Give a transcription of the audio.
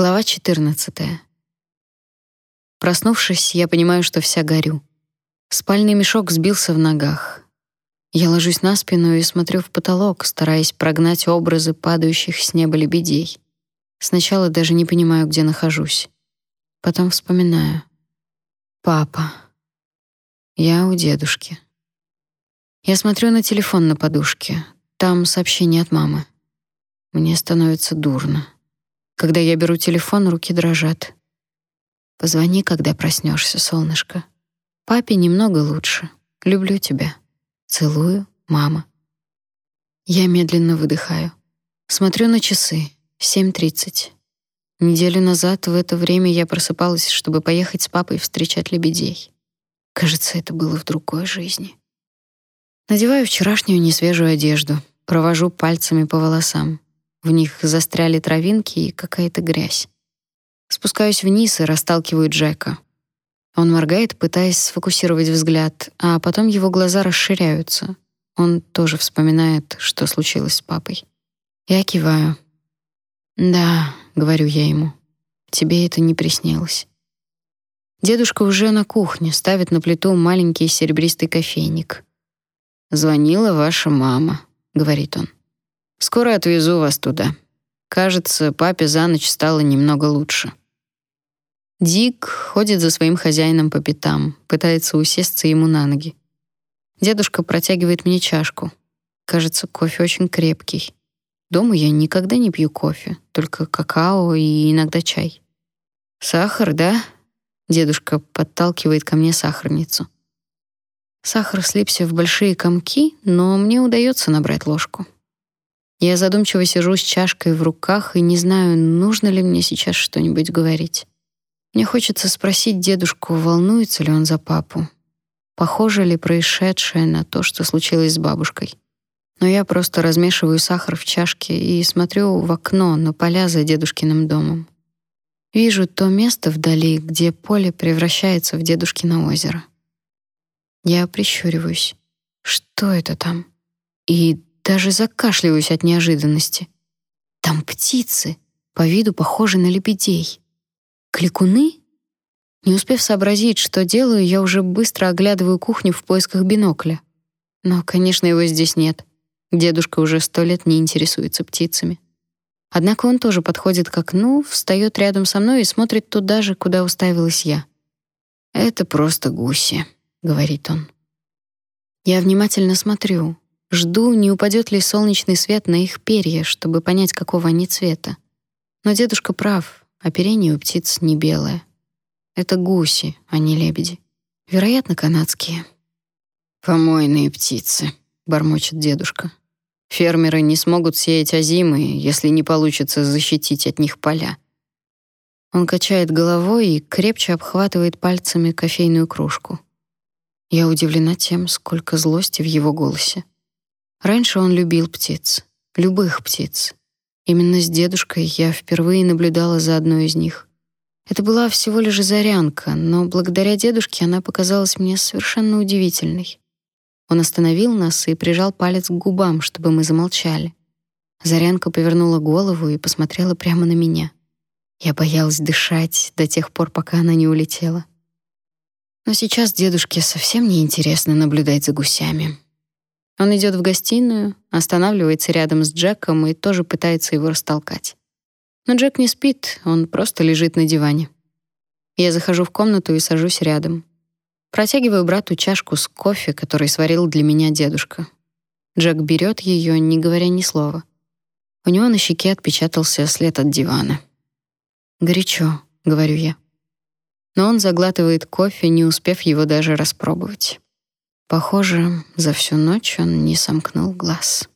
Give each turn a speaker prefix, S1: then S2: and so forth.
S1: Глава 14. Проснувшись, я понимаю, что вся горю. Спальный мешок сбился в ногах. Я ложусь на спину и смотрю в потолок, стараясь прогнать образы падающих с неба лебедей. Сначала даже не понимаю, где нахожусь. Потом вспоминаю. Папа. Я у дедушки. Я смотрю на телефон на подушке. Там сообщение от мамы. Мне становится дурно. Когда я беру телефон, руки дрожат. Позвони, когда проснешься, солнышко. Папе немного лучше. Люблю тебя. Целую, мама. Я медленно выдыхаю. Смотрю на часы. 7:30. Неделю назад в это время я просыпалась, чтобы поехать с папой встречать лебедей. Кажется, это было в другой жизни. Надеваю вчерашнюю несвежую одежду, провожу пальцами по волосам. В них застряли травинки и какая-то грязь. Спускаюсь вниз и расталкиваю Джека. Он моргает, пытаясь сфокусировать взгляд, а потом его глаза расширяются. Он тоже вспоминает, что случилось с папой. Я киваю. «Да», — говорю я ему, — «тебе это не приснилось». Дедушка уже на кухне ставит на плиту маленький серебристый кофейник. «Звонила ваша мама», — говорит он. Скоро отвезу вас туда. Кажется, папе за ночь стало немного лучше. Дик ходит за своим хозяином по пятам, пытается усесться ему на ноги. Дедушка протягивает мне чашку. Кажется, кофе очень крепкий. Дома я никогда не пью кофе, только какао и иногда чай. Сахар, да? Дедушка подталкивает ко мне сахарницу. Сахар слипся в большие комки, но мне удается набрать ложку. Я задумчиво сижу с чашкой в руках и не знаю, нужно ли мне сейчас что-нибудь говорить. Мне хочется спросить дедушку, волнуется ли он за папу. Похоже ли происшедшее на то, что случилось с бабушкой. Но я просто размешиваю сахар в чашке и смотрю в окно на поля за дедушкиным домом. Вижу то место вдали, где поле превращается в дедушкино озеро. Я прищуриваюсь. Что это там? И даже закашливаюсь от неожиданности. Там птицы, по виду похожи на лебедей. Кликуны? Не успев сообразить, что делаю, я уже быстро оглядываю кухню в поисках бинокля. Но, конечно, его здесь нет. Дедушка уже сто лет не интересуется птицами. Однако он тоже подходит к окну, встает рядом со мной и смотрит туда же, куда уставилась я. «Это просто гуси», — говорит он. Я внимательно смотрю. Жду, не упадет ли солнечный свет на их перья, чтобы понять, какого они цвета. Но дедушка прав, оперение у птиц не белое. Это гуси, а не лебеди. Вероятно, канадские. «Помойные птицы», — бормочет дедушка. «Фермеры не смогут сеять озимы, если не получится защитить от них поля». Он качает головой и крепче обхватывает пальцами кофейную кружку. Я удивлена тем, сколько злости в его голосе. Раньше он любил птиц, любых птиц. Именно с дедушкой я впервые наблюдала за одной из них. Это была всего лишь зарянка, но благодаря дедушке она показалась мне совершенно удивительной. Он остановил нас и прижал палец к губам, чтобы мы замолчали. Зарянка повернула голову и посмотрела прямо на меня. Я боялась дышать до тех пор, пока она не улетела. Но сейчас дедушке совсем не интересно наблюдать за гусями. Он идет в гостиную, останавливается рядом с Джеком и тоже пытается его растолкать. Но Джек не спит, он просто лежит на диване. Я захожу в комнату и сажусь рядом. Протягиваю брату чашку с кофе, который сварил для меня дедушка. Джек берет ее, не говоря ни слова. У него на щеке отпечатался след от дивана. «Горячо», — говорю я. Но он заглатывает кофе, не успев его даже распробовать. Похоже, за всю ночь он не сомкнул глаз.